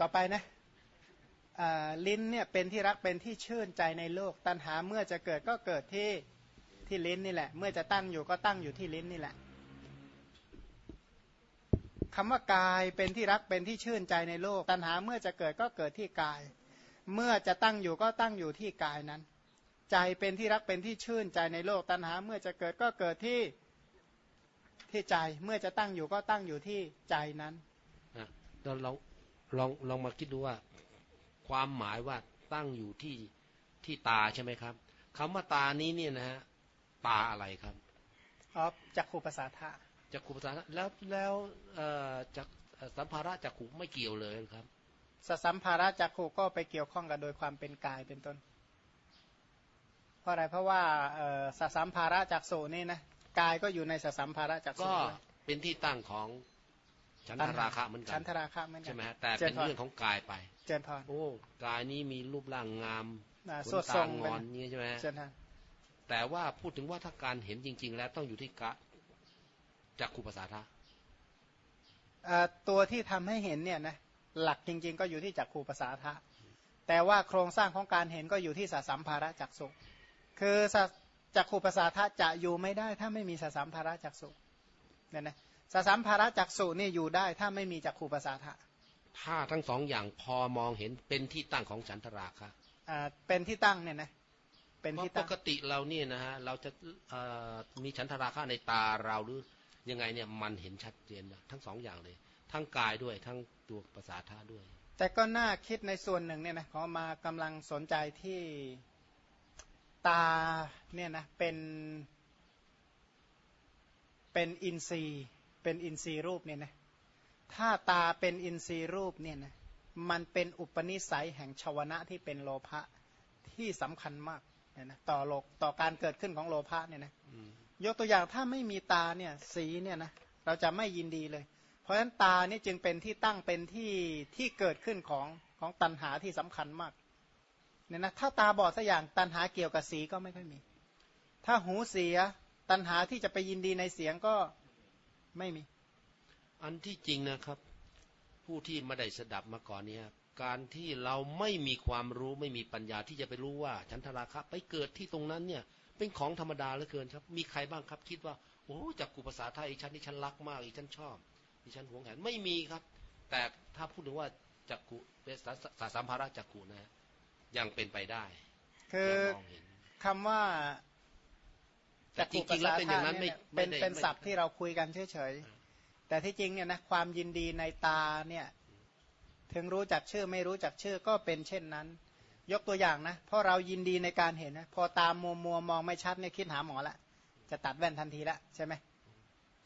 ต่อไปนะลิ้นเนี่ยเป็นที่รักเป็นที่ชื่นใจในโลก ตัณหาเมื่อจะเกิดก็เกิดที่ที่ลิ้นนี่แหละ เมื่อจะตั้งอยู่ก็ตั้งอยู่ที่ลิ้นนี่แหละคำว่ากายเป็นที่รักเป็นที่ชื่นใจในโลก ตัณหาเมื่อจะเกิดก็เกิดที่กาย เมื่อจะตั้งอยู่ก็ตั้งอยู่ที่กายนั้น ใจเป็นที่รักเป็นที่ชื่นใจในโลก ตัณหาเมื่อจะเกิดก็เกิดที่ที่ใจ เมื่อจะตั้งอยู่ก็ตั้งอยู่ที่ใจนั้นนเรา ลองลองลองมาคิดดูว่า ความหมายว่าตั้งอยู่ที่ที่ตาใช่ไหมครับคำว่าตานี้เนี่ยนะฮะตาอะไรครับอ๋อจักขูภาษาธาจักขุภาษาแล้วแล้วเอ่อจักเอ่อสัมภาระจักขุไม่เกี่ยวเลยครับสสัมภาระจักขูก็ไปเกี่ยวข้องกับโดยความเป็นกายเป็นต้น เพราะอะไรเพราะว่าเอ่อสสัมภาระจักโสนี่นะกายก็อยู่ในสสัมภาระจักโสก็ด้วยเป็นที่ตั้งของ ฉันทราคะเหมือนกัชั้นนทราคะเหมือนกันใช่ไหมฮะแต่เป็นเรื่องของกายไป เจริญพรโอ้กายนี้มีรูปร่างงามอ่าขสนวดทรตางงอนนี่ใช่ไหมฮะเจริญพรแต่ว่าพูดถึงว่าถ้าการเห็นจริง ๆ แล้วต้องอยู่ที่กะจักขุภาษาทะเอ่อตัวที่ทำให้เห็นเนี่ยนะหลักจริง ๆ ก็อยู่ที่จักขูภาษาทะ แต่ว่าโครงสร้างของการเห็นก็อยู่ที่สสัมภาระจักสุคือสจักขูภาษาทะจะอยู่ไม่ได้ ถ้าไม่มีสสัมภาระจักสุเนี่ยนะ สสัมภาระจักสุนี่อยู่ได้ถ้าไม่มีจักขูภาษาทะถ้าทั้งสองอย่างพอมองเห็นเป็นที่ตั้งของฉันทราคะอ่าเป็นที่ตั้งเนี่ยนะเป็นเพราะที่ปตั้งกติเราเนี่ยนะฮะเราจะเอ่อมีฉันทราคะในตาเราหรือยังไงเนี่ยมันเห็นชัดเจนนะทั้งสองอย่างเลย ทั้งกายด้วยทั้งตัวภาษาท่าด้วย แต่ก็น่าคิดในส่วนหนึ่งเนี่ยนะขอมากำลังสนใจที่ตาเนี่ยนะเป็นเป็นอินทรีย์ เป็นอินทรีย์รูปเนี่ยนะถ้าตาเป็นอินทรีย์รูปเนี่ยนะมันเป็นอุปนิสัยแห่งชาวนะที่เป็นโลภะที่สำคัญมากเนี่ยนะต่อโลกต่อการเกิดขึ้นของโลภะเนี่ยนะอืมยกตัวอย่างถ้าไม่มีตาเนี่ยสีเนี่ยนะเราจะไม่ยินดีเลย เพราะฉะนั้นตานี่จึงเป็นที่ตั้งเป็นที่ที่เกิดขึ้นของของตัณหาที่สำคัญมากเนี่ยนะถ้าตาบอดสักอย่างตัณหาเกี่ยวกับสีก็ไม่ค่อยมี ถ้าหูเสียตัณหาที่จะไปยินดีในเสียงก็ ไม่มี อันที่จริงนะครับ ผู้ที่ไม่ได้สดับมาก่อนเนี่ยการที่เราไม่มีความรู้ไม่มีปัญญาที่จะไปรู้ว่า ฉันทราคะไปเกิดที่ตรงนั้นเนี่ย เป็นของธรรมดาเหลือเกินครับ มีใครบ้างครับ คิดว่าโอ้จากกุภาษาไทยอีฉันนี่ฉันรักมากอีฉันชอบอีฉันหวงแหนไม่มีครับ แต่ถ้าพูดถึงว่าจักกุเป็นสาสาสัมภาระจักกุนะฮะยังเป็นไปได้คือยังมองเห็นคำว่า แต่จริงๆแล้วเป็นอย่างนั้นไม่เป็ไม่นได้เป็นไม่ศัพท์ที่เราคุยกันเฉยๆแต่ที่จริงเนี่ยนะความยินดีในตาเนี่ยถึงรู้จักชื่อไม่รู้จักชื่อก็เป็นเช่นนั้น ยกตัวอย่างนะเพราะเรายินดีในการเห็นนะพอตามมัวมัวๆมองไม่ชัดเนี่ยคิดหาหมอละ จะตัดแว่นทันทีละใช่ไหม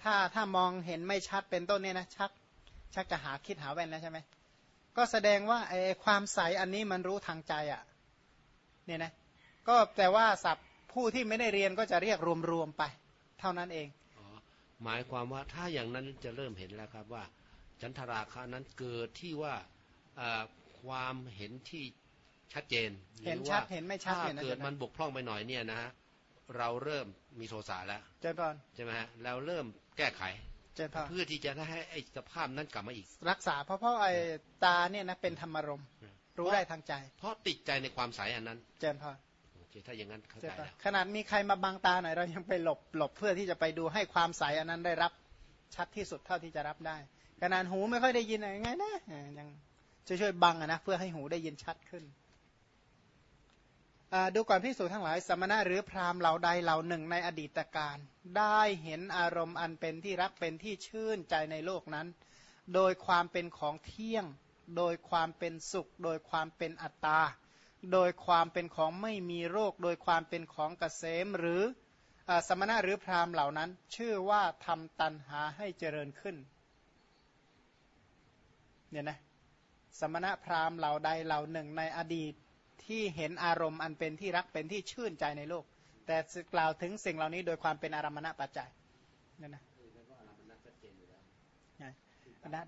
ถ้าถ้ามองเห็นไม่ชัดเป็นต้นเนี่ยนะชัก ชักจะหาคิดหาแว่นแล้วใช่ไหมก็แสดงว่าไอ้ความใสอันนี้มันรู้ทางใจอะ่ะเนี่ยนะก็แต่ว่าศัพท์ ผู้ที่ไม่ได้เรียนก็จะเรียกรวมๆไป เท่านั้นเองอ๋อหมายความว่าถ้าอย่างนั้นจะเริ่มเห็นแล้วครับว่าฉันทราคะนั้นเกิดที่ว่าเอ่อความเห็นที่ชัดเจนเห็นรือชัว่าดเห็นไม่ชัดถ้าเนี่ยนะเกิดมันบกพร่องไปหน่อยเนี่ยนะฮะเราเริ่มมีโทสะแล้วเจนพรใช่ไหมฮะเราเริ่มแก้ไขเจนพรเพื่อที่จะให้ไอ้สภาพนั้นกลับมาอีก รักษาเพราะเพราะไอ้ตาเนี่ยนะเป็นธรรมารมณ์รู้ได้ทางใจ เพราะติดใจในความใสอันนั้น เจนพรโอเค ถ้าอย่างนั้นเข้าเจนใจพรแล้วขนาดมีใครมาบังตาหน่อยเรายังไปหลบหลบเพื่อที่จะไปดูให้ความใสอันนั้นได้รับชัดที่สุดเท่าที่จะรับได้ ขนาดหูไม่ค่อยได้ยินอะไรไงนะเออยังช่วยช่วยๆบังอะนะเพื่อให้หูได้ยินชัดขึ้นอ่าดูก่อนพิสูจน์ทั้งหลาย สมณะหรือพราหมณ์เหล่าใดเหล่าหนึ่งในอดีตการ ได้เห็นอารมณ์อันเป็นที่รักเป็นที่ชื่นใจในโลกนั้น โดยความเป็นของเที่ยง โดยความเป็นสุข โดยความเป็นอัตตา โดยความเป็นของไม่มีโรค โดยความเป็นของเกษมหรืออสมณะหรือพราหมณ์เหล่านั้น ชื่อว่าทำตันหาให้เจริญขึ้นเนี่ยนะสมณะพราหมณ์เหล่าใดเหล่าหนึ่งในอดีตที่เห็นอารมณ์อันเป็นที่รักเป็นที่ชื่นใจในโลก แต่กล่าวถึงสิ่งเหล่านี้โดยความเป็นอารมณปัจจัยเนี่ยนะ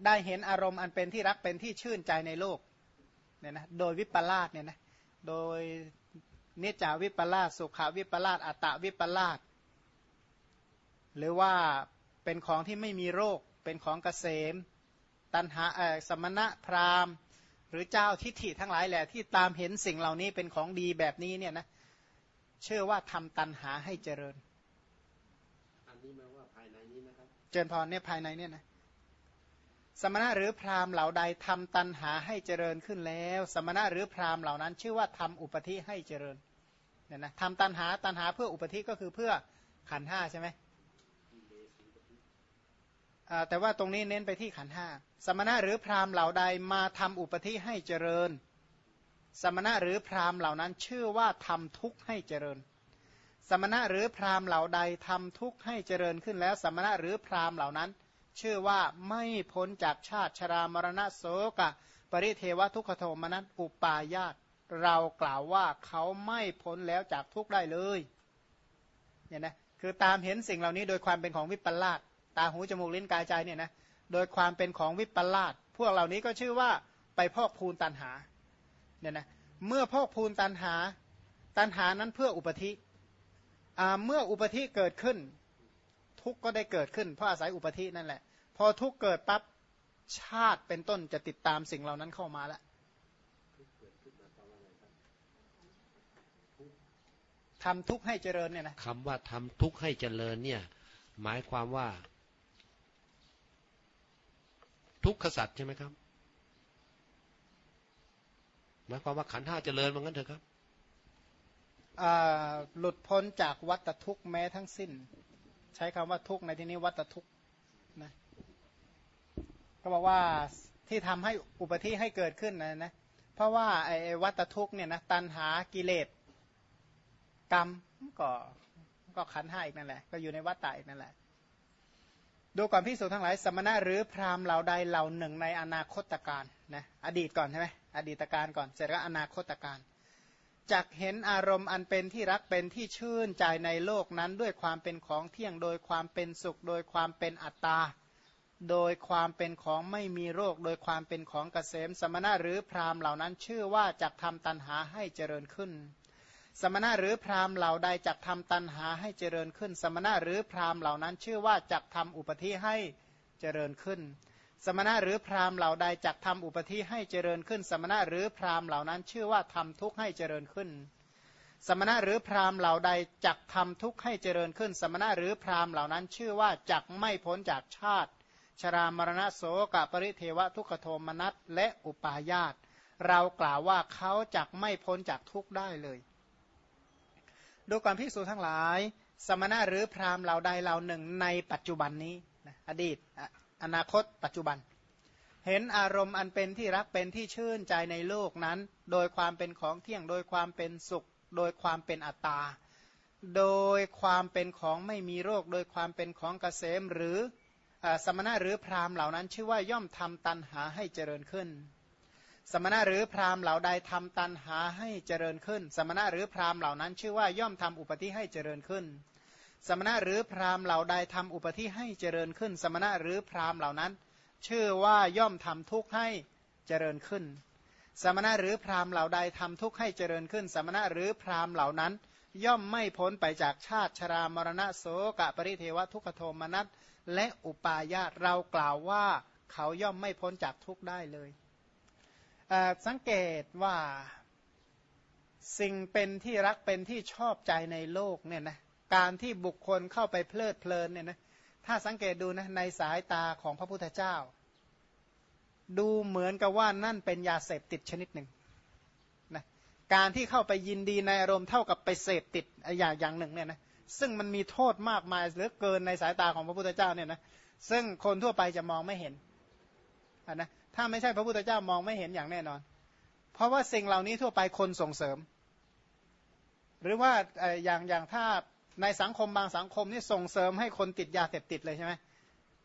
ได้เห็นอารมณ์อันเป็นที่รักเป็นที่ชื่นใจในโลกเนี่ยนะโดยวิปลาสเนี่ยนะ โดยเนจาวิปลาสสุขาวิปลาสอัตตวิปลาสหรือว่าเป็นของที่ไม่มีโรคเป็นของเกษม ตันหาเอ่อสมณะพราหมณ์ หรือเจ้าทิฏฐิทั้งหลายแหละที่ตามเห็นสิ่งเหล่านี้เป็นของดีแบบนี้เนี่ยนะเชื่อว่าทำตันหาให้เจริญอันนี้มาว่าภายในนี้นะครับ เจริญพรเนี่ยภายในเนี่ยนะ สมณะหรือพราหมณ์เหล่าใดทำตันหาให้เจริญขึ้นแล้ว สมณะหรือพราหมณ์เหล่านั้น ชื่อว่าทำอุปธิให้เจริญเนี่ยนะทำตันหาตันหาเพื่ออุปธิก็คือเพื่อขันห้าใช่ไหมแต่ว่าตรงนี้เน้นไปที่ขันห้าสมณะหรือพราหมณ์เหล่าใดมาทำอุปธิให้เจริญ สมณะหรือพราหมณ์เหล่านั้นชื่อว่าทำทุกข์ให้เจริญ สมณะหรือพราหมณ์เหล่าใดทำทุกข์ให้เจริญขึ้นแล้ว สมณะหรือพราหมณ์เหล่านั้น ชื่อว่าไม่พ้นจากชาติชรามรณะโสกะ ปริเทวทุกขโทมนัสอุปายาตเรากล่าวว่าเขาไม่พ้นแล้วจากทุกได้เลยเนี่ยนะคือตามเห็นสิ่งเหล่านี้โดยความเป็นของวิปลาสตาหูจมูกลิ้นกายใจเนี่ยนะโดยความเป็นของวิปลาสพวกเหล่านี้ก็ชื่อว่าไปพอกพูนตันหาเนี่ยนะเมื่อพอกพูนตันหา ตันหานั้นเพื่ออุปธิเมื่ออุปธิเกิดขึ้น ทุกก็ได้เกิดขึ้นเพราะอาศัยอุปธินั่นแหละ พอทุกเกิดปั๊บชาติเป็นต้นจะติดตามสิ่งเหล่านั้นเข้ามาแล้วทำทุกข์ให้เจริญเนี่ยนะคำว่าทำทุกข์ให้เจริญเนี่ย หมายความว่า ทุกขสัตว์ใช่ไหมครับ หมายความว่าขันห้าเจริญมันงั้นเถอะครับหลุดพ้นจากวัตทุกข์แม้ทั้งสิ้น ใช้คำว่าทุกในที่นี้วัตทุกนะก็บอกว่าที่ทำให้อุปธิให้เกิดขึ้นนะนะเพราะว่าไอ้วัตทุกเนี่ยนะตันหากิเลสกรรมก็ก็ขันห้าอีกนั่นแหละ ก็อยู่ในวัฏฏะอีกนั่นแหละดูก่อนพิสูจทั้งหลายสมณะหรือพราหมณ์เหล่าใดเหล่าหนึ่งในอนาคตการนะอดีตก่อนใช่ไหมอดีตการก่อน เสร็จแล้วอนาคตการ จักเห็นอารมณ์อันเป็นที่รักเป็นที่ชื่นใจในโลกนั้นด้วยความเป็นของเที่ยงโดยความเป็นสุข โดยความเป็นอัตตา โดยความเป็นของไม่มีโรค โดยความเป็นของเกษม สมณะหรือพรามเหล่านั้นชื่อว่าจักทำตันหาให้เจริญขึ้น สมณะหรือพรามเหล่าใดจักทำตันหาให้เจริญขึ้น สมณะหรือพรามเหล่านั้นชื่อว่าจักทำอุปธิให้เจริญขึ้น สมณะหรือพราหมณ์เหล่าใดจักทำอุปธิให้เจริญขึ้น สมณะหรือพราหมณ์เหล่านั้นชื่อว่าทำทุกข์ให้เจริญขึ้น สมณะหรือพราหมณ์เหล่าใดจักทำทุกข์ให้เจริญขึ้น สมณะหรือพราหมณ์เหล่านั้นชื่อว่าจักไม่พ้นจากชาติ ชรามรณะโสกปริเทวะทุกขโทมนัสและอุปาญาตเรากล่าวว่าเขาจักไม่พ้นจากทุกข์ได้เลยดูความพิสูจทั้งหลาย สมณะหรือพราหมณ์เหล่าใดเหล่าหนึ่งในปัจจุบันนี้อดีต อนาคต ปัจจุบัน เห็นอารมณ์อันเป็นที่รักเป็นที่ชื่นใจในโลกนั้น โดยความเป็นของเที่ยง โดยความเป็นสุข โดยความเป็นอัตตา โดยความเป็นของไม่มีโรค โดยความเป็นของเกษมหรือสมณะหรือพราหมณ์เหล่านั้น ชื่อว่าย่อมทำตันหาให้เจริญขึ้น สมณะหรือพราหมณ์เหล่าใดทำตันหาให้เจริญขึ้น สมณะหรือพราหมณ์เหล่านั้น ชื่อว่าย่อมทำอุปธิให้เจริญขึ้น สมณะหรือพราหมณ์เหล่าใดทำอุปธิให้เจริญขึ้น สมณะหรือพราหมณ์เหล่านั้น ชื่อว่าย่อมทำทุกข์ให้เจริญขึ้น สมณะหรือพราหมณ์เหล่าใดทำทุกข์ให้เจริญขึ้น สมณะหรือพราหมณ์เหล่านั้น ย่อมไม่พ้นไปจากชาติชรามรณะโสกะปริเทวทุกขโทมนัสและอุปาญาตเรากล่าวว่าเขาย่อมไม่พ้นจากทุกข์ได้เลยสังเกตว่าสิ่งเป็นที่รักเป็นที่ชอบใจในโลกเนี่ยนะ การที่บุคคลเข้าไปเพลิดเพลินเนี่ยนะถ้าสังเกตดูนะในสายตาของพระพุทธเจ้า ดูเหมือนกับว่านั่นเป็นยาเสพติดชนิดหนึ่งนะการที่เข้าไปยินดีในอารมณ์เท่ากับไปเสพติดอย่างอย่างหนึ่งเนี่ยนะซึ่งมันมีโทษมากมายเหลือเกินในสายตาของพระพุทธเจ้าเนี่ยนะซึ่งคนทั่วไปจะมองไม่เห็นนะถ้าไม่ใช่พระพุทธเจ้ามองไม่เห็นอย่างแน่นอน เพราะว่าสิ่งเหล่านี้ทั่วไปคนส่งเสริม หรือว่าอย่างอย่างถ้า ในสังคมบางสังคมนี่ส่งเสริมให้คนติดยาเสพติดเลยใช่ไหม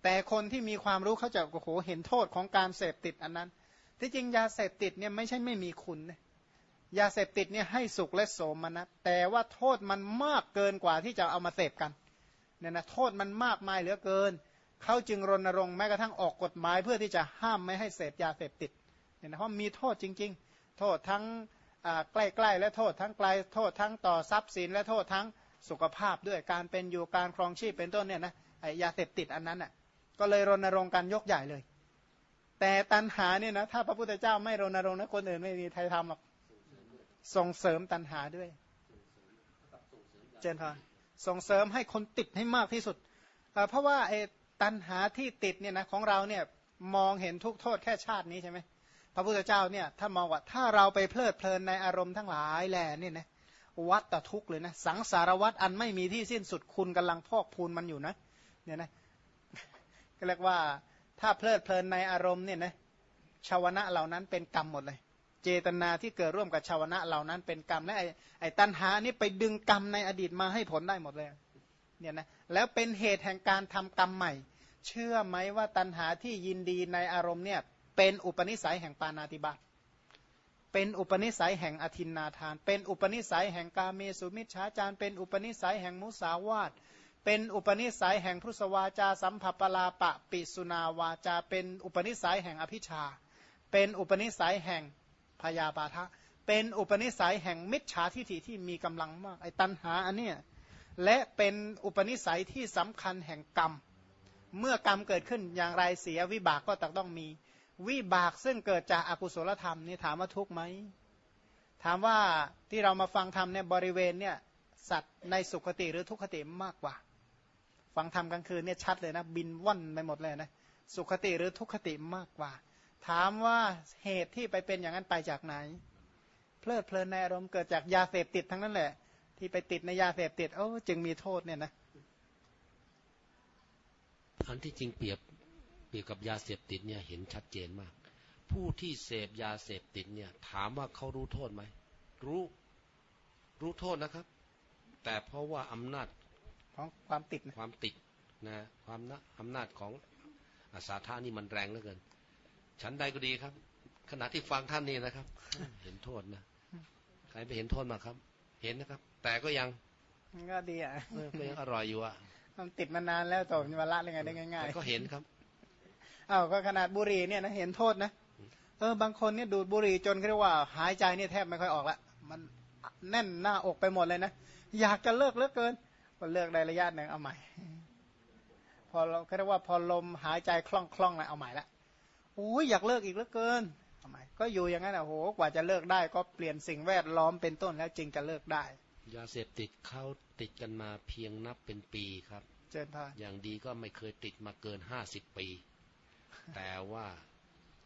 แต่คนที่มีความรู้เขาจะโอ้โหเห็นโทษของการเสพติดอันนั้น ที่จริงยาเสพติดเนี่ยไม่ใช่ไม่มีคุณนะยาเสพติดเนี่ยให้สุขและโสมนัสแต่ว่าโทษมันมากเกินกว่าที่จะเอามาเสพกันเนี่ยนะโทษมันมากมายเหลือเกินเขาจึงรณรงค์แม้กระทั่งออกกฎหมายเพื่อที่จะห้ามไม่ให้เสพยาเสพติดเนี่ยนะเพราะมีโทษจริง ๆ โทษทั้งใกล้ๆและโทษทั้งไกลโทษทั้งต่อทรัพย์สินและโทษทั้ง สุขภาพด้วยการเป็นอยู่การครองชีพเป็นต้นเนี่ยนะไอยาเสพติดอันนั้นอะก็เลยรณรงค์กันยกใหญ่เลย แต่ตัณหาเนี่ยนะถ้าพระพุทธเจ้าไม่รณรงค์นะคนอื่นไม่มีใครทำหรอกส่งเสริมตัณหาด้วย เจนพรส่งเสริมให้คนติดให้มากที่สุด เพราะว่าไอ้ตัณหาที่ติดเนี่ยนะของเราเนี่ยมองเห็นทุกโทษแค่ชาตินี้ใช่ไหมพระพุทธเจ้าเนี่ยถ้ามองว่าถ้าเราไปเพลิดเพลินในอารมณ์ทั้งหลายแหล่นี่นะ วัตทุกข์เลยนะ สังสารวัตอันไม่มีที่สิ้นสุดคุณกำลังพอกพูนมันอยู่นะเนี่ยนะก็เรียกว่าถ้าเพลิดเพลินในอารมณ์เนี่ยนะชาวนะเหล่านั้นเป็นกรรมหมดเลย เจตนาที่เกิดร่วมกับชาวนะเหล่านั้นเป็นกรรมและไอ้ไอตัณหานี่ไปดึงกรรมในอดีตมาให้ผลได้หมดเลยเนี่ยนะแล้วเป็นเหตุแห่งการทำกรรมใหม่ เชื่อไหมว่าตัณหาที่ยินดีในอารมณ์เนี่ยเป็นอุปนิสัยแห่งปานาติบาต เป็นอุปนิสัยแห่งอธินนาทาน เป็นอุปนิสัยแห่งกาเมสุมิชฌาจารเป็นอุปนิสัยแห่งมุสาวาตเป็นอุปนิสัยแห่งพุทธวาจาสัมผัปลาปะปิสุนาวาจา เป็นอุปนิสัยแห่งอภิชา เป็นอุปนิสัยแห่งพยาบาทะ เป็นอุปนิสัยแห่งมิจฉาทิฏฐิที่มีกำลังมากไอ้ตัณหาอันเนี้ยและเป็นอุปนิสัยที่สำคัญแห่งกรรม เมื่อกรรมเกิดขึ้นอย่างไรเสียวิบากก็ต้องมี วิบากซึ่งเกิดจากอากุศลธรรมนี่ถามว่าทุกไหมถามว่าที่เรามาฟังธรรมเนี่ยบริเวณเนี่ยสัตว์ในสุขติหรือทุกขติมากกว่า ฟังธรรมกลางคืนเนี่ยชัดเลยนะ บินว่อนไปหมดเลยนะสุขติหรือทุกขติมากกว่า ถามว่าเหตุที่ไปเป็นอย่างนั้นไปจากไหน เพลิดเพลินในอารมณ์เกิดจากยาเสพติดทั้งนั้นแหละ ที่ไปติดในยาเสพติดโอ้จึงมีโทษเนี่ยนะอันที่จริงเปรียบ กี่ยวกับยาเสพติดเนี่ยเห็นชัดเจนมาก ผู้ที่เสพยาเสพติดเนี่ย ถามว่าเขารู้โทษไหมรู้รู้โทษนะครับ แต่เพราะว่าอำนาจของความติดความติดนะความนะอำนาจของอาสาท่านี่มันแรงเหลือเกิน ฉันใดก็ดีครับ ขณะที่ฟังท่านนี่นะครับ เห็นโทษนะใครไปเห็นโทษมาครับ เห็นนะครับ แต่ก็ยังก็ดีอะก็ยังอร่อยอยู่อะมันติดมานานแล้วต่อมาละยังไงได้ง่ายๆก็เห็นครับ อ้าวก็ขนาดบุหรี่เนี่ยนะเห็นโทษนะเออบางคนเนี่ยดูดบุหรี่จนเรียกว่า หายใจเนี่ยแทบไม่ค่อยออกละมันแน่นหน้าอกไปหมดเลยนะอยากจะเลิกเลิกเกินพอเลิกได้ระยะหนึ่งเอาใหม่ พอเราเรียกว่าพอลมหายใจคล่องคล่องเลยเอาใหม่ละโอ้ยอยากเลิกอีกเหลือเกินเอาใหม่ก็อยู่อย่างนั้นอะโหกว่าจะเลิกได้ก็เปลี่ยนสิ่งแวดล้อมเป็นต้นแล้วจึงจะเลิกได้ยาเสพติดเขาติดกันมาเพียงนับเป็นปีครับ เจนพาอย่างดีก็ไม่เคยติดมาเกินห้าสิบปี แต่ว่า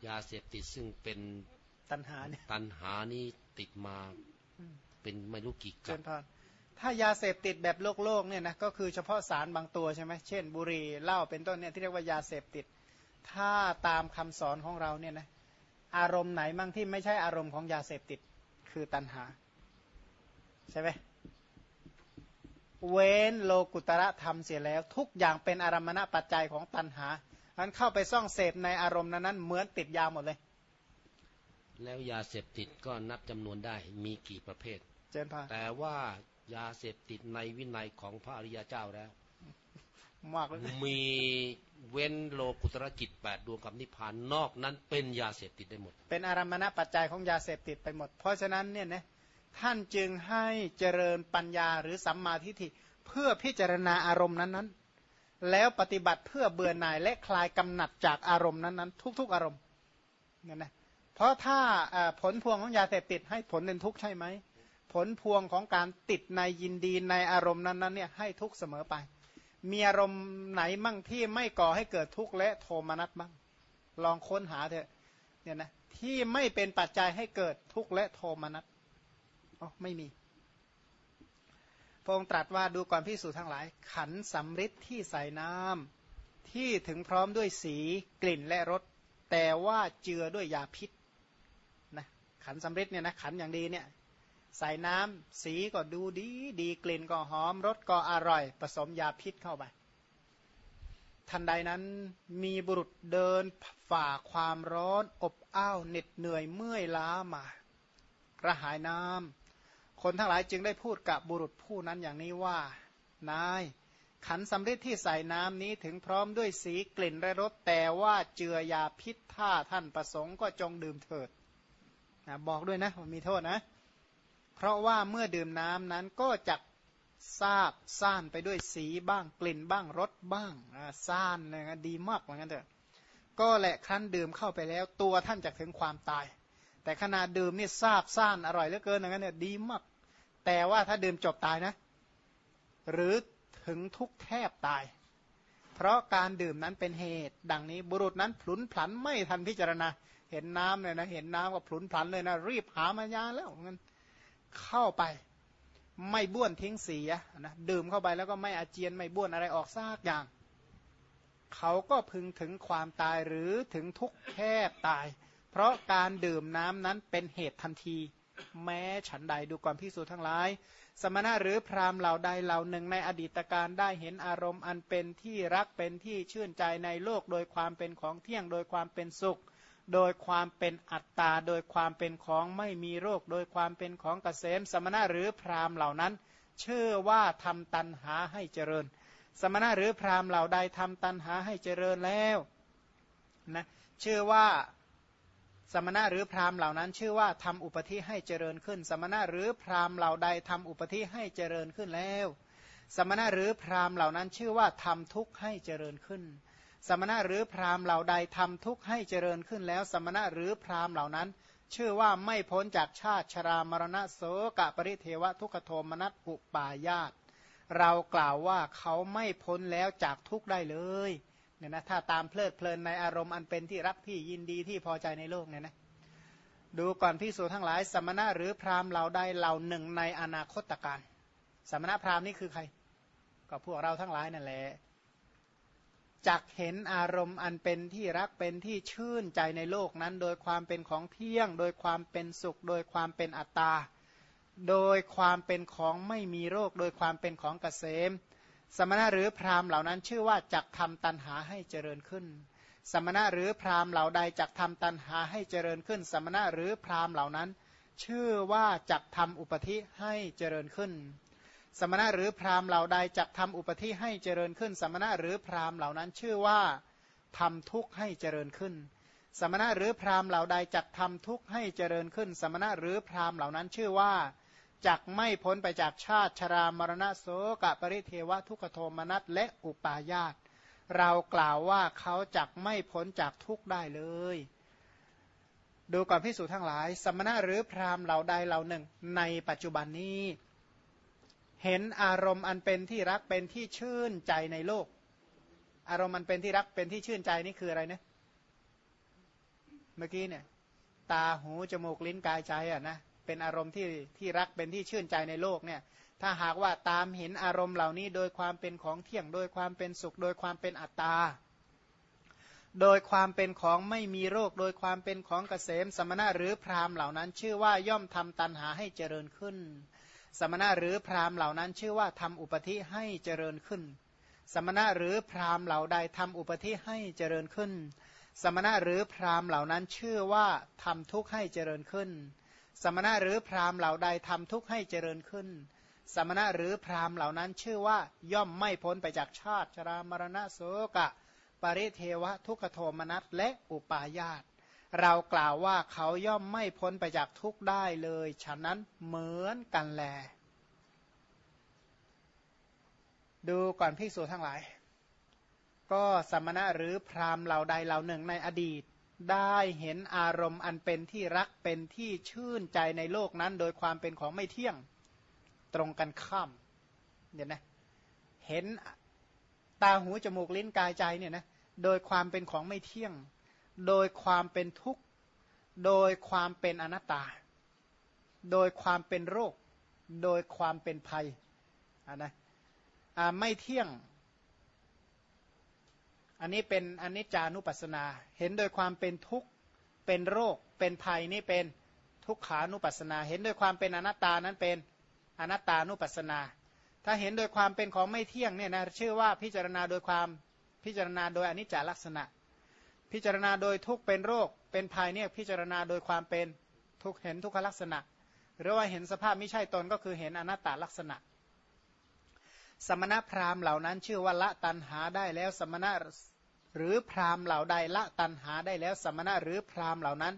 ยาเสพติดซึ่งเป็นตันหาเนี่ยตันหานี้ติดมาเป็นไม่รู้กี่กับถ้ายาเสพติดแบบโลกโลกเนี่ยนะก็คือเฉพาะสารบางตัวใช่ไหมเช่น บุหรี่เหล้าเป็นต้นเนี่ยที่เรียกว่ายาเสพติด ถ้าตามคำสอนของเราเนี่ยนะอารมณ์ไหนมั่งที่ไม่ใช่อารมณ์ของยาเสพติดคือตันหา ใช่ไหมเว้นโลกุตระธรรมเสียแล้ว ทุกอย่างเป็นอารมณปัจจัยของตันหา มันเข้าไปซ่องเสพในอารมณ์นั้นเหมือนติดยาหมดเลย แล้วยาเสพติดก็นับจำนวนได้มีกี่ประเภท เจนพาแต่ว่ายาเสพติดในวินัยของพระอริยเจ้าแล้วมากเลยมีเว้นโลกุตรจิตแปดดวงกับนิพพานนอกนั้นเป็นยาเสพติดได้หมด เป็นอารมณปัจจัยของยาเสพติดไปหมด เพราะฉะนั้นเนี่ยนะท่านจึงให้เจริญปัญญาหรือสัมมาทิฏฐิเพื่อพิจารณาอารมณ์นั้นๆ แล้วปฏิบัติเพื่อเบื่อหน่ายและคลายกำหนัดจากอารมณ์นั้นๆ ทุก ๆ อารมณ์นั่นนะเพราะถ้าผลพวงของยาเสพติดให้ผลเป็นทุกข์ใช่ไหมผลพวงของการติดในยินดีในอารมณ์นั้นๆเนี่ยให้ทุกข์เสมอไป มีอารมณ์ไหนมั่งที่ไม่ก่อให้เกิดทุกข์และโทมนัสบ้าง ลองค้นหาเถอะเนี่ยนะที่ไม่เป็นปัจจัยให้เกิดทุกข์และโทมนัสอ๋อไม่มี ระองค์ตรัสว่าดูก่อนพิสูจทั้งหลาย ขันสำริดที่ใส่น้ำที่ถึงพร้อมด้วยสีกลิ่นและรสแต่ว่าเจือด้วยยาพิษนะขันสำริดเนี่ยนะขันอย่างดีเนี่ยใส่น้ำสีก็ดูดีดีกลิ่นก็หอมรสก็อร่อย ผสมยาพิษเข้าไปทันใดนั้นมีบุรุษเดินฝ่าความร้อน อบอ้าวเหน็ดเหนื่อยเมื่อยล้ามา กระหายน้ำ คนทั้งหลายจึงได้พูดกับบุรุษผู้นั้นอย่างนี้ว่า นาย ขันสำริดที่ใส่น้ำนี้ถึงพร้อมด้วยสีกลิ่นและรสแต่ว่าเจือยาพิษถ้าท่านประสงค์ก็จงดื่มเถิดนะบอกด้วยนะมีโทษนะ เพราะว่าเมื่อดื่มน้ำนั้นก็จะซาบซ่านไปด้วยสีบ้างกลิ่นบ้างรสบ้างซ่านเลยนะดีมากเหมือนกันเถอะก็แหละครั้นดื่มเข้าไปแล้วตัวท่านจะถึงความตาย แต่ขนาดดื่มนี่ซาบซ่านอร่อยเหลือเกินอย่างนั้นเนี่ยดีมาก แต่ว่าถ้าดื่มจบตายนะ หรือถึงทุกแทบตาย เพราะการดื่มนั้นเป็นเหตุ ดังนี้บุรุษนั้นพลุนพลันไม่ทันพิจารณา เห็นน้ำเลยนะ เห็นน้ำก็พลุนพลันเลยนะ รีบหามายาแล้วงั้นเข้าไปไม่บ้วนทิ้งเสียนะดื่มเข้าไปแล้วก็ไม่อาเจียนไม่บ้วนอะไรออกซากอย่าง เขาก็พึงถึงความตายหรือถึงทุกแคบตาย เพราะการดื่มน้ำนั้นเป็นเหตุทันที แม้ฉันใดดูก่อนพิสูจทั้งหลาย สมณะหรือพราหมณ์เหล่าใดเหล่าหนึ่งในอดีตการได้เห็นอารมณ์อันเป็นที่รักเป็นที่ชื่นใจในโลก โดยความเป็นของเที่ยงโดยความเป็นสุข โดยความเป็นอัตตา โดยความเป็นของไม่มีโรค โดยความเป็นของกเกษม สมณะหรือพราหมณ์เหล่านั้น เชื่อว่าทำตันหาให้เจริญ สมณะหรือพราหมณ์เหล่าใดทำตันหาให้เจริญแล้วนะเชื่อว่า สมณะหรือพราหมณ์เหล่านั้น ชื่อว่าทำอุปธิให้เจริญขึ้น สมณะหรือพราหมณ์เหล่าใดทำอุปธิให้เจริญขึ้นแล้ว สมณะหรือพราหมณ์เหล่านั้น ชื่อว่าทำทุกข์ให้เจริญขึ้น สมณะหรือพราหมณ์เหล่าใดทำทุกข์ให้เจริญขึ้นแล้ว สมณะหรือพราหมณ์เหล่านั้น ชื่อว่าไม่พ้นจากชาติชรามรณะโสกะปริเทวทุกขโทมนัสอุปายาตเรากล่าวว่าเขาไม่พ้นแล้วจากทุกข์ได้เลย เนี่ยนะถ้าตามเพลิดเพลินในอารมณ์อันเป็นที่รักที่ยินดีที่พอใจในโลกเนี่ยนะดูก่อนพิสูจทั้งหลาย สมณะหรือพราหมณ์เหล่าใดเหล่าหนึ่งในอนาคตการ สมณะพราหมณ์นี่คือใคร ก็พวกเราทั้งหลายนั่นแหละจักเห็นอารมณ์อันเป็นที่รักเป็นที่ชื่นใจในโลกนั้น โดยความเป็นของเที่ยง โดยความเป็นสุข โดยความเป็นอัตตา โดยความเป็นของไม่มีโรค โดยความเป็นของกเกษม สมณะหรือพราหมณ์เหล่านั้นชื่อว่าจักทำตันหาให้เจริญขึ้น สมณะหรือพราหมณ์เหล่าใดจักทำตันหาให้เจริญขึ้น สมณะหรือพราหมณ์เหล่านั้น ชื่อว่าจักทำอุปธิให้เจริญขึ้น สมณะหรือพราหมณ์เหล่าใดจักทำอุปธิให้เจริญขึ้น สมณะหรือพราหมณ์เหล่านั้นชื่อว่าทำทุกข์ให้เจริญขึ้น สมณะหรือพราหมณ์เหล่าใดจักทำทุกข์ให้เจริญขึ้น สมณะหรือพราหมณ์เหล่านั้นชื่อว่า จักไม่พ้นไปจากชาติชรามรณะโสกะปริเทวทุกขโทมนัสและอุปาญาตเรากล่าวว่าเขาจักไม่พ้นจากทุกข์ได้เลย ดูก่อนพิสูจทั้งหลาย สมณะหรือพราหมณ์เหล่าใดเหล่าหนึ่ง ในปัจจุบันนี้ เห็นอารมณ์อันเป็นที่รักเป็นที่ชื่นใจในโลก อารมณ์มันเป็นที่รักเป็นที่ชื่นใจนี่คืออะไรนะเมื่อกี้เนี่ย ตาหูจมูกลิ้นกายใจอะนะ เป็นอารมณ์ที่ที่รักเป็นที่ชื่นใจในโลกเนี่ยถ้าหากว่าตามเห็นอารมณ์เหล่านี้ โดยความเป็นของเที่ยง โดยความเป็นสุข โดยความเป็นอัตตา โดยความเป็นของไม่มีโรค โดยความเป็นของเกษม สมณะหรือพราหมณ์เหล่านั้น ชื่อว่าย่อมทำตันหาให้เจริญขึ้น สมณะหรือพราหมณ์เหล่านั้นชื่อว่าทำอุปธิให้เจริญขึ้น สมณะหรือพราหมณ์เหล่าใดทำอุปธิให้เจริญขึ้น สมณะหรือพราหมณ์เหล่านั้นชื่อว่าทำทุกข์ให้เจริญขึ้น สมณะหรือพราหมณ์เหล่าใดทำทุกข์ให้เจริญขึ้น สมณะหรือพราหมณ์เหล่านั้นชื่อว่าย่อมไม่พ้นไปจากชาติชรามรณะโสกะ ปริเทวะทุกขโทมนัสและอุปาญาตเรากล่าวว่าเขาย่อมไม่พ้นไปจากทุกข์ได้เลย ฉะนั้นเหมือนกันแล ดูก่อนพิสูจทั้งหลาย ก็สมณะหรือพราหมณ์เหล่าใดเหล่าหนึ่งในอดีต ได้เห็นอารมณ์อันเป็นที่รักเป็นที่ชื่นใจในโลกนั้น โดยความเป็นของไม่เที่ยงตรงกันข้ามเดี๋ยวนะเห็นตาหูจมูกลิ้นกายใจเนี่ยนะโดยความเป็นของไม่เที่ยง โดยความเป็นทุกข์ โดยความเป็นอนัตตา โดยความเป็นโรค โดยความเป็นภัยนนะไม่เที่ยง อันนี้เป็นอนิจจานุปัสสนา เห็นโดยความเป็นทุกข์เป็นโรค เป็นภัยนี่เป็นทุกขานุปัสสนา เห็นโดยความเป็นอนัตตานั้นเป็นอนัตตานุปัสสนา ถ้าเห็นโดยความเป็นของไม่เที่ยงเนี่ยนะชื่อว่าพิจารณาโดยความพิจารณาโดยอนิจจลักษณะ พิจารณาโดยทุกเป็นโรค เป็นภัยเนี่ยพิจารณาโดยความเป็นทุกเห็นทุกขลักษณะ หรือว่าเห็นสภาพไม่ใช่ตนก็คือเห็นอนัตตลักษณะ สมณพราหมณ์เหล่านั้นชื่อว่าละตันหาได้แล้วสมณะ หรือพราหมณ์เหล่าใดละตันหาได้แล้ว สมณะหรือพราหมณ์เหล่านั้น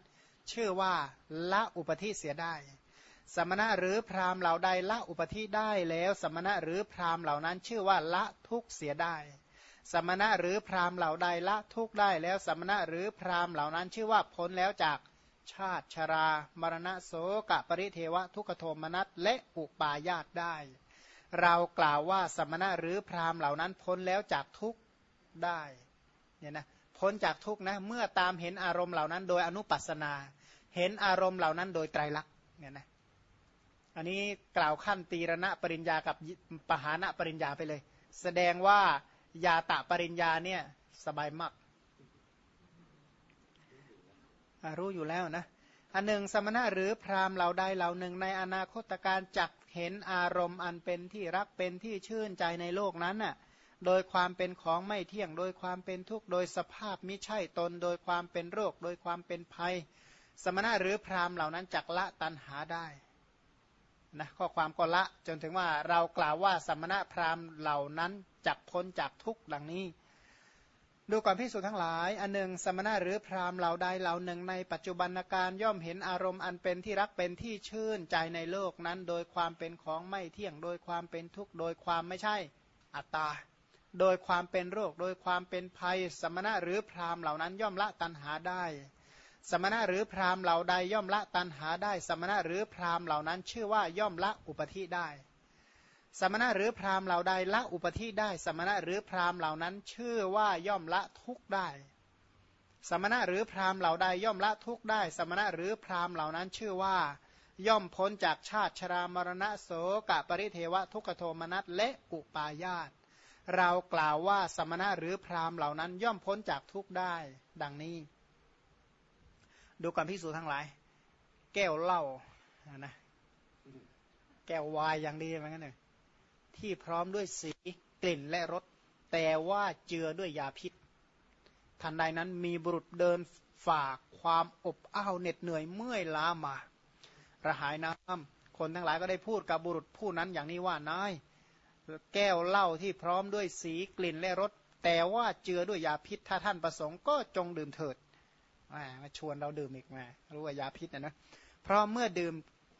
ชื่อว่าละอุปธิเสียได้ สมณะหรือพราหมณ์เหล่าใดละอุปธิได้แล้ว สมณะหรือพราหมณ์เหล่านั้น ชื่อว่าละทุกเสียได้ สมณะหรือพราหมณ์เหล่าใดละทุกได้แล้ว สมณะหรือพราหมณ์เหล่านั้น ชื่อว่าพ้นแล้วจากชาติชรา มรณะโสกะปริเทวะทุกขโทมนัสและอุปาญาตได้ เรากล่าวว่าสมณะหรือพราหมณ์เหล่านั้นพ้นแล้วจากทุกได้ เนี่ยนะพ้นจากทุกนะเมื่อตามเห็นอารมณ์เหล่านั้น โดยอนุปัสนา เห็นอารมณ์เหล่านั้นโดยไตรลักษณ์เนี่ยนะอันนี้กล่าวขั้นตีรณะปริญญากับปหานะปริญญาไปเลย แสดงว่ายาตะปริญญาเนี่ยสบายมากรู้อยู่แล้วนะอันหนึ่งสมณะหรือพราหมณ์เหล่าใดเหล่าหนึ่งในอนาคตการจักเห็นอารมณ์อันเป็นที่รักเป็นที่ชื่นใจในโลกนั้นน่ะ โดยความเป็นของไม่เที่ยง โดยความเป็นทุกข์ โดยสภาพมิใช่ตน โดยความเป็นโรค โดยความเป็นภัย สมณะหรือพรามเหล่านั้นจักละตันหาได้นะข้อความก็ละจนถึงว่าเรากล่าวว่าสมณะพราหมณ์เหล่านั้นจักพ้นจากทุกข์ดังนี้ ดูก่อนพิสูจน์ทั้งหลาย อันหนึ่งสมณะหรือพราหมณ์เหล่าใดเหล่าหนึ่งในปัจจุบันการย่อมเห็นอารมณ์อันเป็นที่รักเป็นที่ชื่นใจในโลกนั้น โดยความเป็นของไม่เที่ยง โดยความเป็นทุกข์ โดยความไม่ใช่อัตตา โดยความเป็นโรค โดยความเป็นภัย สมณะหรือพราหมณ์เหล่านั้นย่อมละตันหาได้ สมณะหรือพราหมณ์เหล่าใดย่อมละตันหาได้ สมณะหรือพราหมณ์เหล่านั้น ชื่อว่าย่อมละอุปธิได้ สมณะหรือพราหมณ์เหล่าใดละอุปธิได้ สมณะหรือพราหมณ์เหล่านั้น ชื่อว่าย่อมละทุกได้ สมณะหรือพราหมณ์เหล่าใดย่อมละทุกได้ สมณะหรือพราหมณ์เหล่านั้นชื่อว่าย่อมพ้นจากชาติชรามรณะโสกะปริเทวะทุกโทมนัสและอุปาญาต เรากล่าวว่าสมณะหรือพราหมณ์เหล่านั้นย่อมพ้นจากทุกได้ ดังนี้ ดูก่อนพิสูจทั้งหลาย แก้วเหล้านะแก้ววายอย่างดีเหมือนกันเลยที่พร้อมด้วยสีกลิ่นและรสแต่ว่าเจือด้วยยาพิษ ทันใดนั้นมีบุรุษเดินฝากความอบอ้าวเหน็ดเหนื่อยเมื่อยล้ามา ระหายน้ำคนทั้งหลายก็ได้พูดกับบุรุษผู้นั้นอย่างนี้ว่านาย แก้วเหล้าที่พร้อมด้วยสีกลิ่นและรสแต่ว่าเจือด้วยยาพิษถ้าท่านประสงค์ก็จงดื่มเถิดมาชวนเราดื่มอีกมารู้ว่ายาพิษนะนะเพราะเมื่อดื่ม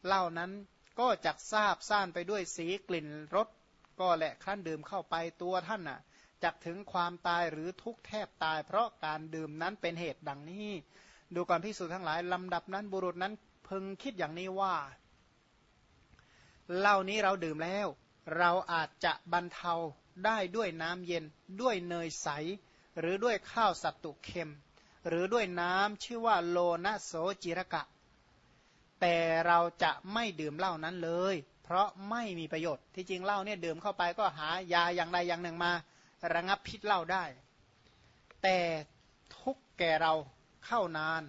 เหล้านั้นก็จักทราบซ่านไปด้วยสีกลิ่นรสก็แหละขั้นดื่มเข้าไปตัวท่านน่ะจักถึงความตายหรือทุกแทบตาย เพราะการดื่มนั้นเป็นเหตุดังนี้ ดูก่อนพิสูจน์ทั้งหลายลำดับนั้นบุรุษนั้นพึงคิดอย่างนี้ว่าเหล้านี้เราดื่มแล้ว เราอาจจะบรรเทาได้ด้วยน้ำเย็นด้วยเนยใส หรือด้วยข้าวสัตตุเค็ม หรือด้วยน้ำชื่อว่าโลนะโสจิรกะ แต่เราจะไม่ดื่มเหล้านั้นเลย เพราะไม่มีประโยชน์ที่จริงเหล้าเนี่ยดื่มเข้าไปก็หายาอย่างใดอย่างหนึ่งมา ระงับพิษเหล้าได้ แต่ทุกแก่เราเข้านาน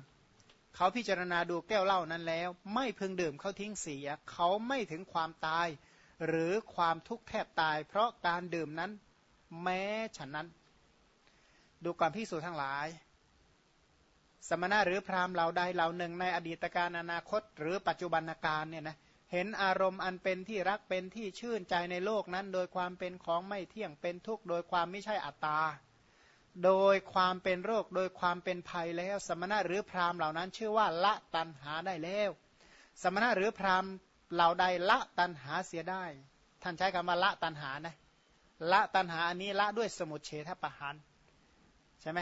เขาพิจารณาดูแก้วเหล้านั้นแล้ว ไม่พึงดื่มเขาทิ้งเสีย เขาไม่ถึงความตาย หรือความทุกข์แทบตาย เพราะการดื่มนั้น แม้ฉันนั้น ดูก่อนพิสูจทั้งหลาย สมณะหรือพราหมณ์เหล่าใดเหล่าหนึ่งในอดีตการอนาคต หรือปัจจุบันการเนี่ยนะเห็นอารมณ์อันเป็นที่รักเป็นที่ชื่นใจในโลกนั้น โดยความเป็นของไม่เที่ยงเป็นทุกข์โดยความไม่ใช่อัตตา โดยความเป็นโรคโดยความเป็นภัยแล้ว สมณะหรือพราหมณ์เหล่านั้น ชื่อว่าละตันหาได้แล้ว สมณะหรือพราหมณ์ เหล่าใดละตันหาเสียได้ ท่านใช้คำว่าละตันหานะละตันหาอันนี้ละด้วยสมุทเฉทประหารใช่ไหม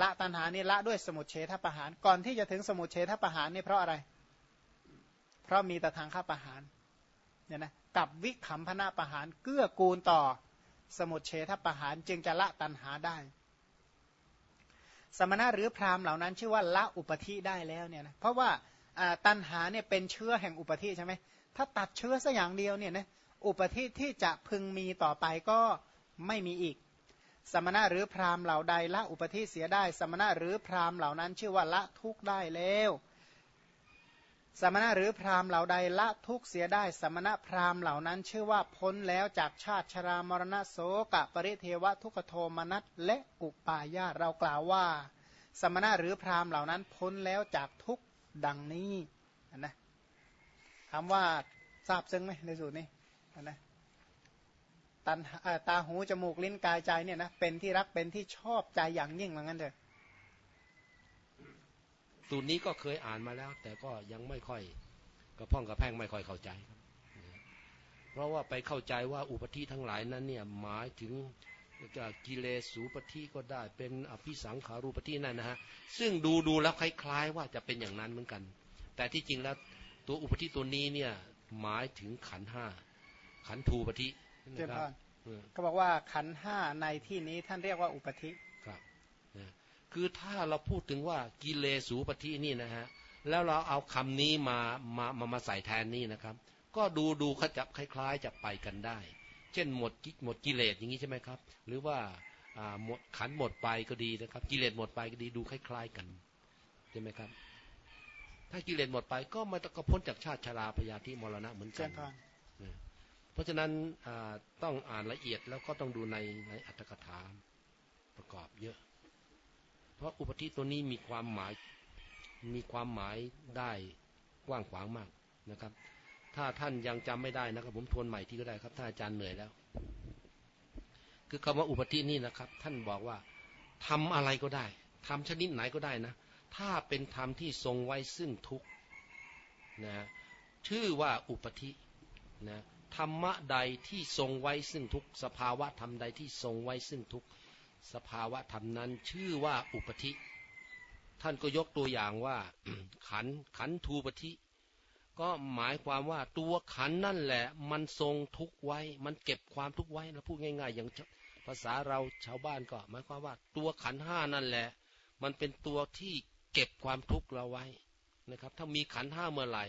ละตัณหานี่ละด้วยสมุทเฉทประหาร ก่อนที่จะถึงสมุทเฉทประหารนี่เพราะอะไร เพราะมีแต่ทางข้าประหารเนี่ยนะกับวิขำพนาประหารเกื้อกูลต่อสมุทเฉทประหารจึงจะละตัณหาได้ สมณะหรือพราหมณ์เหล่านั้นชื่อว่าละอุปธิได้แล้วเนี่ยนะเพราะว่าตัณหาเนี่ยเป็นเชื้อแห่งอุปธิใช่ไหม ถ้าตัดเชื้อสัอย่างเดียวเนี่ยนะอุปธิที่จะพึงมีต่อไปก็ไม่มีอีก สมณะหรือพราหมณ์เหล่าใดละอุปธิเสียได้ สมณะหรือพราหมณ์เหล่านั้นชื่อว่าละทุกได้แล้ว สมณะหรือพราหมณ์เหล่าใดละทุกเสียได้ สมณะพราหมณ์เหล่านั้นชื่อว่าพ้นแล้วจากชาติชรามรณะโสกะปริเทวทุกโทมนัสและอุปาญาเรากล่าวว่า สมณะหรือพราหมณ์เหล่านั้นพ้นแล้วจากทุกดังนี้นะ ถามว่าทราบซึ้งไหมในสูตรนี้นะตันตาหูจมูกลิ้นกายใจเนี่ยนะเป็นที่รักเป็นที่ชอบใจอย่างยิ่งเหมือนกันเถอะตูนี้ก็เคยอ่านมาแล้ว แต่ก็ยังไม่ค่อยกระพ่องกระแพงไม่ค่อยเข้าใจครับเพราะว่าไปเข้าใจว่าอุปธิทั้งหลายนั้นเนี่ยหมายถึงจะกิเลสูปฏิก็ได้ เป็นอภิสังขารูปฏินั่นนะฮะซึ่งดูดูแล้วคล้าย ๆ ว่าจะเป็นอย่างนั้นเหมือนกัน แต่ที่จริงแล้ว ตัวอุปธิตัวนี้เนี่ยหมายถึงขันห้าขันธูปฏินะครับก็บอกว่าขันห้าในที่นี้ท่านเรียกว่าอุปธิครับคือถ้าเราพูดถึงว่ากิเลสูปฏินี่นะฮะแล้วเราเอาคำนี้มามามามาใส่แทนนี่นะครับ ก็ดูดูขจับคล้าย ๆ จะไปกันได้ เช่นหมดหมดกิเลสอย่างนี้ใช่ไหมครับ หรือว่าหมดขันหมดไปก็ดีนะครับ กิเลสหมดไปก็ดีดูคล้าย ๆกันใช่ไหมครับ ถ้ากิเลสหมดไปก็ไม่ต้องพ้นจากชาติชราพยาธิมรณะเหมือนกันเพราะฉะนั้นต้องอ่านละเอียดแล้วก็ต้องดูในในอัตถกถาประกอบเยอะ เพราะอุปธิตัวนี้มีความหมายมีความหมายได้กว้างขวางมากนะครับ ถ้าท่านยังจำไม่ได้นะครับ ผมทวนใหม่ที่ก็ได้ครับถ้าอาจารย์เหนื่อยแล้ว คือคำว่าอุปธินี่นะครับ ท่านบอกว่าทำอะไรก็ได้ทำชนิดไหนก็ได้นะ ถ้าเป็นธรรมที่ทรงไว้ซึ่งทุกนะชื่อว่าอุปธินะธรรมะใดที่ทรงไว้ซึ่งทุกสภาวะธรรมใดที่ทรงไว้ซึ่งทุกสภาวะธรรมนั้น ชื่อว่าอุปธิ ท่านก็ยกตัวอย่างว่า ขันขันทูปฏิก็หมายความว่าตัวขันนั่นแหละ มันทรงทุกไว้ มันเก็บความทุกไว้แล้วพูดง่ายๆ อย่างภาษาเราชาวบ้านก็ หมายความว่า ตัวขันห้านั่นแหละ มันเป็นตัวที่ เก็บความทุกข์เราไว้นะครับ ถ้ามีขันห้าเมื่อไหร่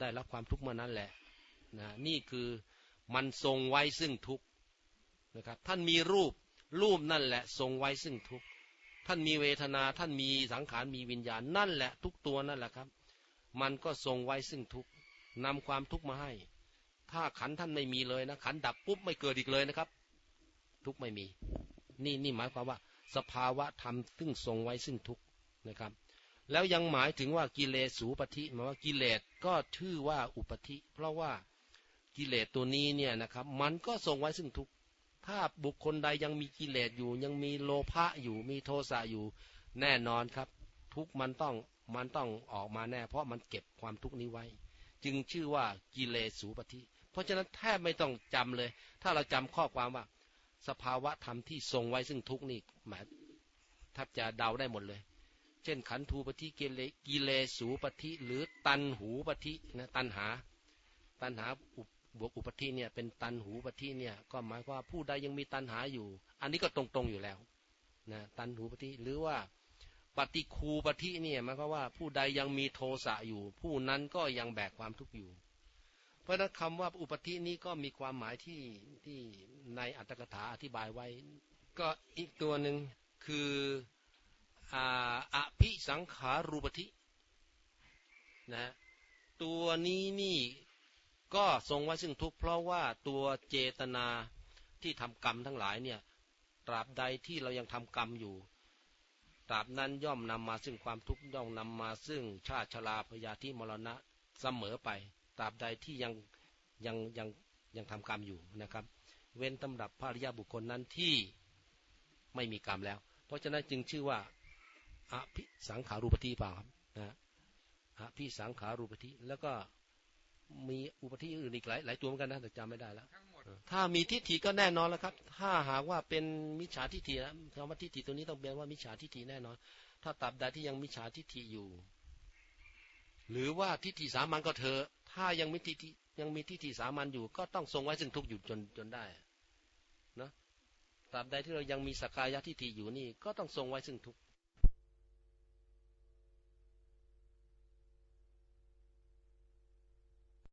ได้รับความทุกข์เมื่อนั้นแหละนะนี่คือมันทรงไว้ซึ่งทุกข์นะครับ ท่านมีรูปรูปนั่นแหละทรงไว้ซึ่งทุกข์ท่านมีเวทนาท่านมีสังขารมีวิญญาณนั่นแหละทุกตัวนั่นแหละครับ มันก็ทรงไว้ซึ่งทุกนำความทุกข์มาให้ ถ้าขันท่านไม่มีเลยนะขันดับปุ๊บไม่เกิดอีกเลยนะครับ ทุกไม่มี นี่นี่หมายความว่า สภาวะธรรมซึ่งทรงไว้ซึ่งทุกนะครับ แล้วยังหมายถึงว่ากิเลสูปฏิหมายว่ากิเลสก็ชื่อว่าอุปธิเพราะว่ากิเลสตัวนี้เนี่ยนะครับ มันก็ทรงไว้ซึ่งทุกถ้าบุคคลใดยังมีกิเลสอยู่ ยังมีโลภะอยู่มีโทสะอยู่ แน่นอนครับ ทุกมันต้องมันต้องออกมาแน่ เพราะมันเก็บความทุกนี้ไว้ จึงชื่อว่ากิเลสูปฏิเพราะฉะนั้นแทบไม่ต้องจำเลย ถ้าเราจำข้อความว่า สภาวะธรรมที่ทรงไว้ซึ่งทุกนี่หมายแทบจะเดาได้หมดเลย เช่น ขันธูปฏิกิเลกิเลสูปฏิหรือตันหูปฏินะตันหา ตันหาอุบวกอุปธิเนี่ยเป็นตันหูปฏิเนี่ยก็หมายว่าผู้ใดยังมีตันหาอยู่ อันนี้ก็ตรงๆอยู่แล้วนะตันหูปฏิหรือว่าปฏิคูปฏิเนี่ยหมายความว่าผู้ใดยังมีโทสะอยู่ ผู้นั้นก็ยังแบกความทุกข์อยู่ เพราะนั้นคำว่าอุปธินี้ก็มีความหมายที่ที่ในอัตถกถาอธิบายไว้ ก็อีกตัวหนึ่งคือ อภิสังขารูปธินะตัวนี้นี่ก็ทรงไว้ซึ่งทุกข์เพราะว่าตัวเจตนาที่ทำกรรมทั้งหลายเนี่ยตราบใดที่เรายังทำกรรมอยู่ตราบนั้นย่อมนำมาซึ่งความทุกข์ย่อมนำมาซึ่งชาติชราพยาธิมรณะเสมอไปตราบใดที่ยังยังยังยังทำกรรมอยู่นะครับ เว้นตำรับพระริยาบุคคลนั้นที่ไม่มีกรรมแล้ว เพราะฉะนั้นจึงชื่อว่า อภิสังขารูปฏิเปล่าครับนะอภิสังขารูปฏิแล้วก็มีอุปธิอื่นอีกหลายหลายตัวเหมือนกันนะแต่จำไม่ได้แล้วถ้ามีทิฏฐิก็แน่นอนแล้วครับ ถ้าหากว่าเป็นมิจฉาทิฏฐินะคำว่าทิฏฐิตัวนี้ต้องแปลว่ามิจฉาทิฏฐิแน่นอน ถ้าตับใดที่ยังมิจฉาทิฏฐิอยู่ หรือว่าทิฏฐิสามัญก็เถอะถ้ายังมีทิฏฐิยังมีทิฏฐิสามัญอยู่ ก็ต้องทรงไว้ซึ่งทุกอยู่จนจนได้นะตราบใดที่เรายังมีสกายทิฏฐิอยู่นี่ ก็ต้องทรงไว้ซึ่งทุก